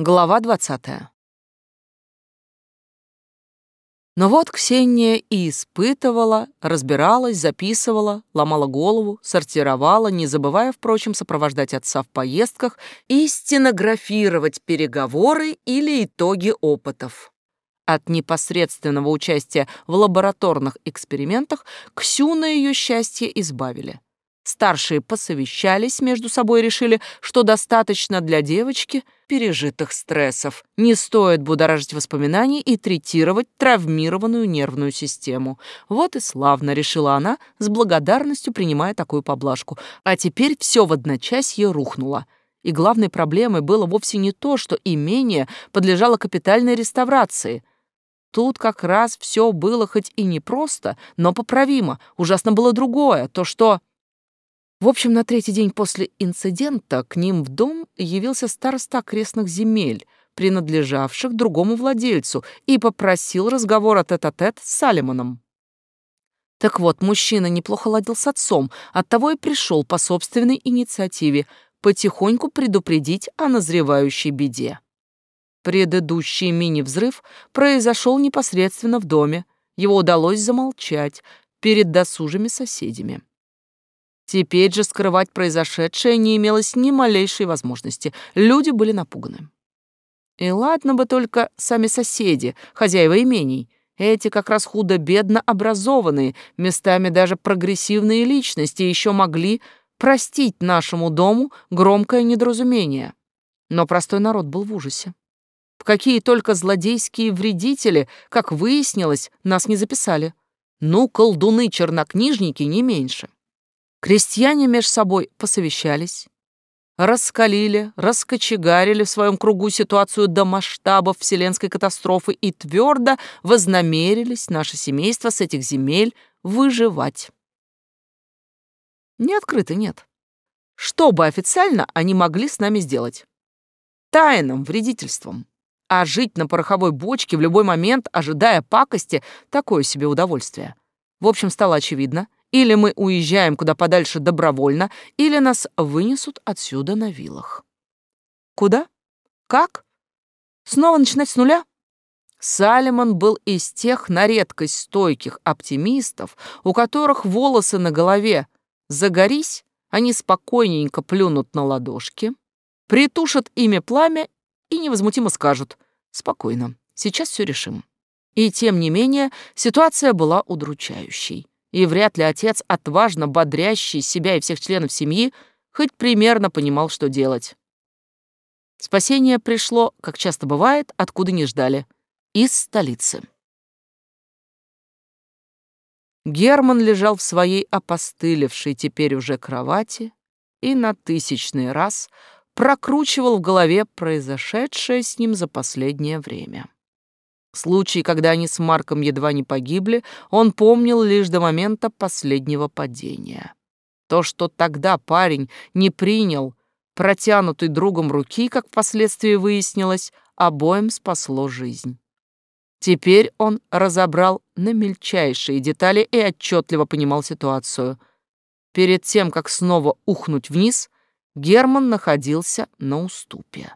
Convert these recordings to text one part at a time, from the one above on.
Глава двадцатая. Но вот Ксения и испытывала, разбиралась, записывала, ломала голову, сортировала, не забывая, впрочем, сопровождать отца в поездках и стенографировать переговоры или итоги опытов. От непосредственного участия в лабораторных экспериментах Ксю на ее счастье избавили. Старшие посовещались между собой решили, что достаточно для девочки пережитых стрессов. Не стоит будоражить воспоминаний и третировать травмированную нервную систему. Вот и славно, решила она, с благодарностью принимая такую поблажку. А теперь все в одночасье рухнуло. И главной проблемой было вовсе не то, что имение подлежало капитальной реставрации. Тут как раз все было хоть и непросто, но поправимо. Ужасно было другое, то, что... В общем, на третий день после инцидента к ним в дом явился староста окрестных земель, принадлежавших другому владельцу, и попросил разговор тет-а-тет с Салимоном. Так вот, мужчина неплохо ладил с отцом, оттого и пришел по собственной инициативе потихоньку предупредить о назревающей беде. Предыдущий мини-взрыв произошел непосредственно в доме. Его удалось замолчать перед досужими соседями. Теперь же скрывать произошедшее не имелось ни малейшей возможности. Люди были напуганы. И ладно бы только сами соседи, хозяева имений. Эти как раз худо-бедно образованные, местами даже прогрессивные личности еще могли простить нашему дому громкое недоразумение. Но простой народ был в ужасе. В какие только злодейские вредители, как выяснилось, нас не записали. Ну, колдуны-чернокнижники не меньше. Крестьяне меж собой посовещались, раскалили, раскочегарили в своем кругу ситуацию до масштабов вселенской катастрофы и твердо вознамерились наше семейство с этих земель выживать. Не открыто нет. Что бы официально они могли с нами сделать? Тайным вредительством. А жить на пороховой бочке в любой момент, ожидая пакости, такое себе удовольствие. В общем, стало очевидно — или мы уезжаем куда подальше добровольно, или нас вынесут отсюда на вилах. Куда? Как? Снова начинать с нуля? Салимон был из тех на редкость стойких оптимистов, у которых волосы на голове загорись, они спокойненько плюнут на ладошки, притушат ими пламя и невозмутимо скажут «Спокойно, сейчас все решим». И тем не менее ситуация была удручающей и вряд ли отец, отважно бодрящий себя и всех членов семьи, хоть примерно понимал, что делать. Спасение пришло, как часто бывает, откуда не ждали, из столицы. Герман лежал в своей опостылевшей теперь уже кровати и на тысячный раз прокручивал в голове произошедшее с ним за последнее время. Случай, когда они с Марком едва не погибли, он помнил лишь до момента последнего падения. То, что тогда парень не принял протянутой другом руки, как впоследствии выяснилось, обоим спасло жизнь. Теперь он разобрал на мельчайшие детали и отчетливо понимал ситуацию. Перед тем, как снова ухнуть вниз, Герман находился на уступе.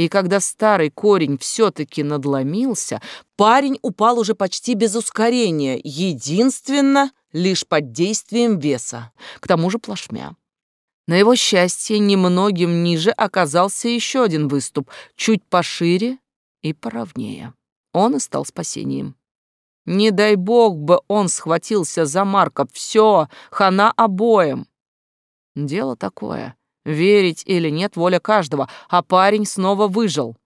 И когда старый корень все-таки надломился, парень упал уже почти без ускорения, единственно лишь под действием веса, к тому же плашмя. На его счастье, немногим ниже оказался еще один выступ, чуть пошире и поровнее. Он и стал спасением. Не дай бог бы он схватился за Марка. Все, хана обоим. Дело такое. Верить или нет, воля каждого, а парень снова выжил.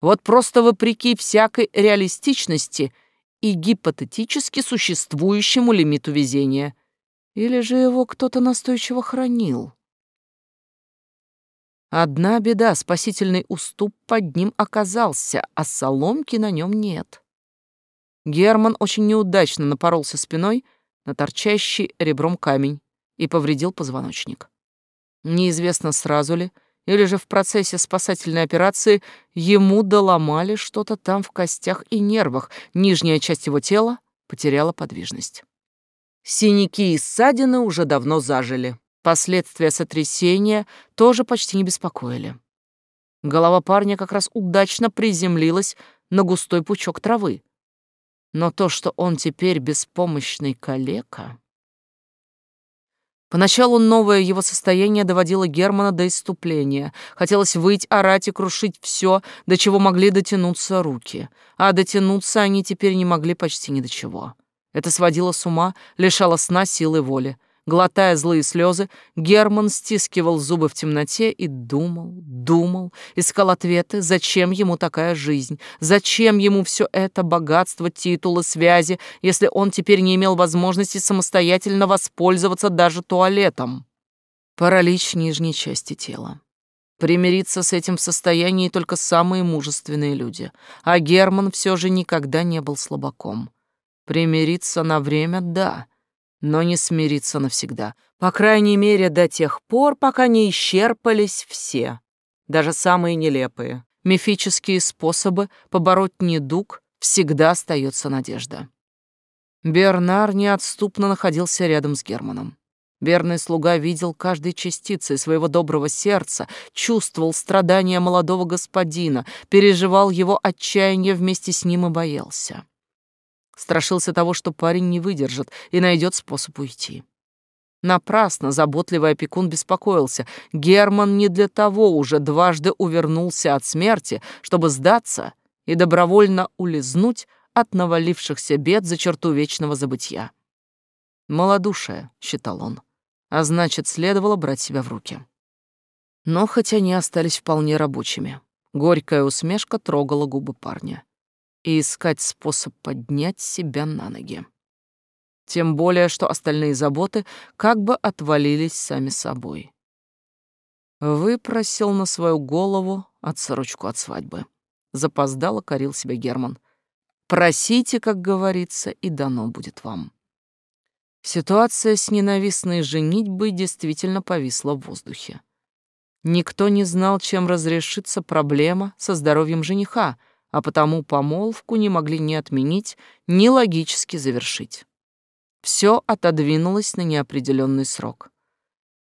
Вот просто вопреки всякой реалистичности и гипотетически существующему лимиту везения. Или же его кто-то настойчиво хранил? Одна беда, спасительный уступ под ним оказался, а соломки на нем нет. Герман очень неудачно напоролся спиной на торчащий ребром камень и повредил позвоночник. Неизвестно, сразу ли, или же в процессе спасательной операции ему доломали что-то там в костях и нервах, нижняя часть его тела потеряла подвижность. Синяки и ссадины уже давно зажили. Последствия сотрясения тоже почти не беспокоили. Голова парня как раз удачно приземлилась на густой пучок травы. Но то, что он теперь беспомощный калека... Поначалу новое его состояние доводило Германа до иступления. Хотелось выйти, орать и крушить все, до чего могли дотянуться руки. А дотянуться они теперь не могли почти ни до чего. Это сводило с ума, лишало сна силы воли. Глотая злые слезы, Герман стискивал зубы в темноте и думал, думал, искал ответы, зачем ему такая жизнь, зачем ему все это богатство, титулы, связи, если он теперь не имел возможности самостоятельно воспользоваться даже туалетом. Паралич нижней части тела. Примириться с этим в состоянии только самые мужественные люди, а Герман все же никогда не был слабаком. Примириться на время — да, но не смириться навсегда. По крайней мере, до тех пор, пока не исчерпались все, даже самые нелепые. Мифические способы побороть недуг всегда остается надежда. Бернар неотступно находился рядом с Германом. Верный слуга видел каждой частицей своего доброго сердца, чувствовал страдания молодого господина, переживал его отчаяние вместе с ним и боялся. Страшился того, что парень не выдержит и найдет способ уйти. Напрасно заботливый опекун беспокоился. Герман не для того уже дважды увернулся от смерти, чтобы сдаться и добровольно улизнуть от навалившихся бед за черту вечного забытья. «Малодушие», — считал он, — а значит, следовало брать себя в руки. Но хотя они остались вполне рабочими, горькая усмешка трогала губы парня и искать способ поднять себя на ноги. Тем более, что остальные заботы как бы отвалились сами собой. Выпросил на свою голову отсрочку от свадьбы. Запоздало корил себя Герман. Просите, как говорится, и дано будет вам. Ситуация с ненавистной женитьбой действительно повисла в воздухе. Никто не знал, чем разрешится проблема со здоровьем жениха — а потому помолвку не могли ни отменить, ни логически завершить. Все отодвинулось на неопределенный срок.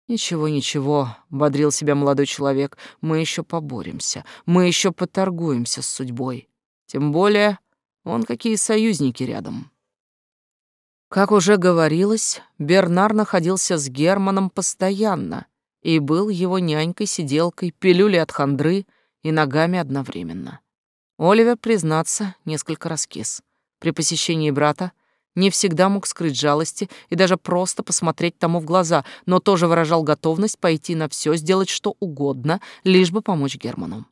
«Ничего, ничего», — бодрил себя молодой человек, — «мы еще поборемся, мы еще поторгуемся с судьбой. Тем более, он какие союзники рядом». Как уже говорилось, Бернар находился с Германом постоянно и был его нянькой-сиделкой, пилюлей от хандры и ногами одновременно. Оливер, признаться, несколько раскис. При посещении брата не всегда мог скрыть жалости и даже просто посмотреть тому в глаза, но тоже выражал готовность пойти на все, сделать что угодно, лишь бы помочь Герману.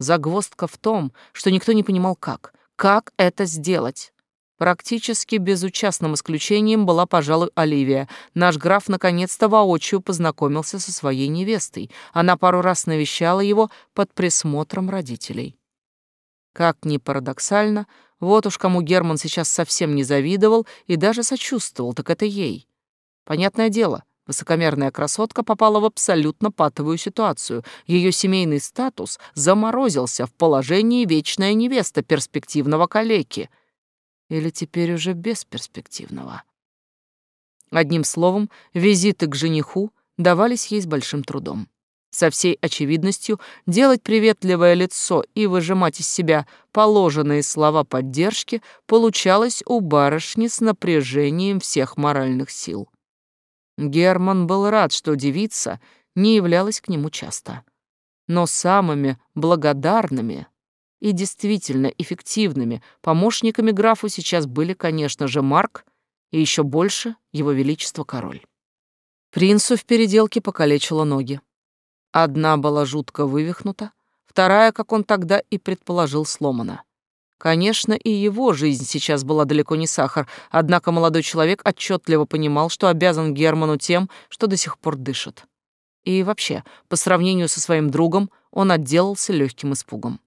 Загвоздка в том, что никто не понимал как. Как это сделать? Практически безучастным исключением была, пожалуй, Оливия. Наш граф наконец-то воочию познакомился со своей невестой. Она пару раз навещала его под присмотром родителей. Как ни парадоксально, вот уж кому Герман сейчас совсем не завидовал и даже сочувствовал, так это ей. Понятное дело, высокомерная красотка попала в абсолютно патовую ситуацию. Ее семейный статус заморозился в положении вечная невеста перспективного калеки. Или теперь уже бесперспективного. Одним словом, визиты к жениху давались ей с большим трудом. Со всей очевидностью делать приветливое лицо и выжимать из себя положенные слова поддержки получалось у барышни с напряжением всех моральных сил. Герман был рад, что девица не являлась к нему часто. Но самыми благодарными и действительно эффективными помощниками графу сейчас были, конечно же, Марк и еще больше его величество король. Принцу в переделке покалечило ноги. Одна была жутко вывихнута, вторая, как он тогда и предположил, сломана. Конечно, и его жизнь сейчас была далеко не сахар, однако молодой человек отчетливо понимал, что обязан Герману тем, что до сих пор дышит. И вообще, по сравнению со своим другом, он отделался легким испугом.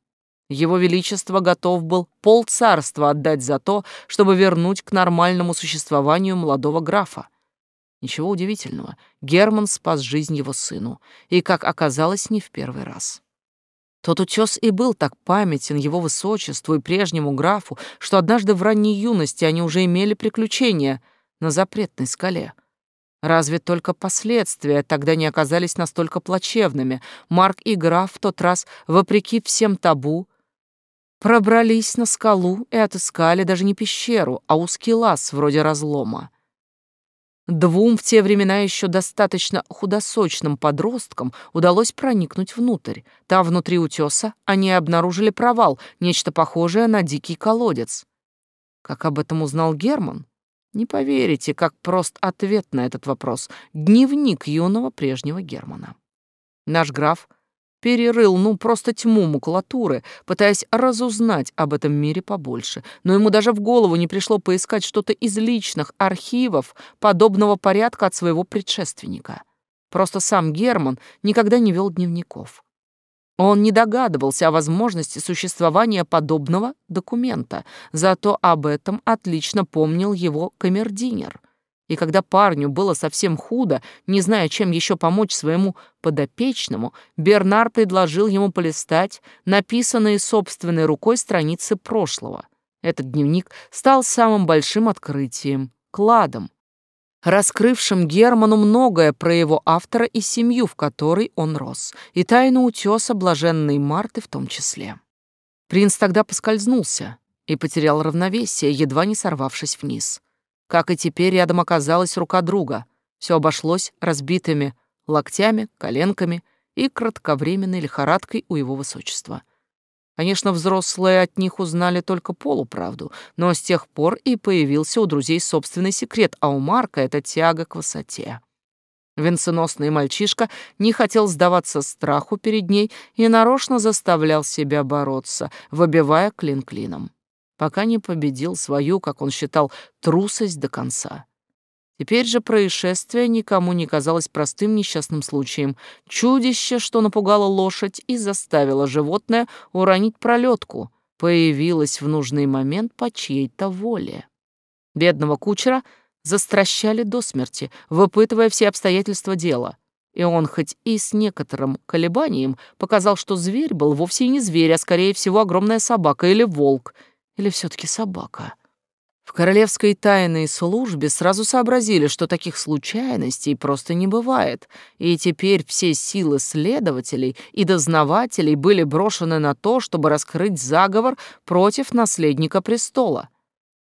Его Величество готов был полцарства отдать за то, чтобы вернуть к нормальному существованию молодого графа. Ничего удивительного, Герман спас жизнь его сыну, и, как оказалось, не в первый раз. Тот утес и был так памятен его высочеству и прежнему графу, что однажды в ранней юности они уже имели приключения на запретной скале. Разве только последствия тогда не оказались настолько плачевными. Марк и граф в тот раз, вопреки всем табу, пробрались на скалу и отыскали даже не пещеру, а узкий лаз вроде разлома. Двум в те времена еще достаточно худосочным подросткам удалось проникнуть внутрь. Там, внутри утеса, они обнаружили провал, нечто похожее на дикий колодец. Как об этом узнал Герман? Не поверите, как прост ответ на этот вопрос. Дневник юного прежнего Германа. Наш граф перерыл, ну, просто тьму макулатуры, пытаясь разузнать об этом мире побольше, но ему даже в голову не пришло поискать что-то из личных архивов подобного порядка от своего предшественника. Просто сам Герман никогда не вел дневников. Он не догадывался о возможности существования подобного документа, зато об этом отлично помнил его камердинер — и когда парню было совсем худо, не зная, чем еще помочь своему подопечному, Бернар предложил ему полистать написанные собственной рукой страницы прошлого. Этот дневник стал самым большим открытием, кладом, раскрывшим Герману многое про его автора и семью, в которой он рос, и тайну утеса блаженной Марты в том числе. Принц тогда поскользнулся и потерял равновесие, едва не сорвавшись вниз. Как и теперь рядом оказалась рука друга. Все обошлось разбитыми локтями, коленками и кратковременной лихорадкой у его высочества. Конечно, взрослые от них узнали только полуправду, но с тех пор и появился у друзей собственный секрет, а у Марка это тяга к высоте. Венценосный мальчишка не хотел сдаваться страху перед ней и нарочно заставлял себя бороться, выбивая клин клином пока не победил свою, как он считал, трусость до конца. Теперь же происшествие никому не казалось простым несчастным случаем. Чудище, что напугало лошадь и заставило животное уронить пролетку, появилось в нужный момент по чьей-то воле. Бедного кучера застращали до смерти, выпытывая все обстоятельства дела. И он хоть и с некоторым колебанием показал, что зверь был вовсе не зверь, а скорее всего огромная собака или волк — или все-таки собака? В королевской тайной службе сразу сообразили, что таких случайностей просто не бывает, и теперь все силы следователей и дознавателей были брошены на то, чтобы раскрыть заговор против наследника престола.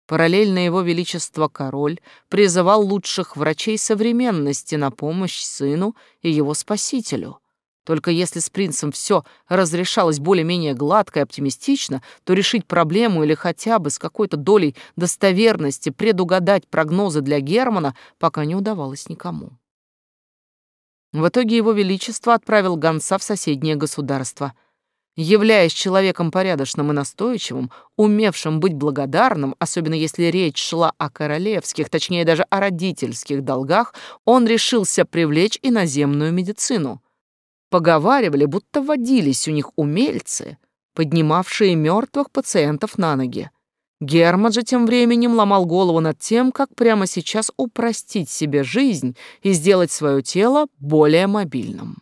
Параллельно его величество король призывал лучших врачей современности на помощь сыну и его спасителю — только если с принцем все разрешалось более-менее гладко и оптимистично, то решить проблему или хотя бы с какой-то долей достоверности предугадать прогнозы для Германа пока не удавалось никому. В итоге его величество отправил гонца в соседнее государство. Являясь человеком порядочным и настойчивым, умевшим быть благодарным, особенно если речь шла о королевских, точнее даже о родительских долгах, он решился привлечь иноземную медицину — Поговаривали, будто водились у них умельцы, поднимавшие мертвых пациентов на ноги. Герман же тем временем ломал голову над тем, как прямо сейчас упростить себе жизнь и сделать свое тело более мобильным.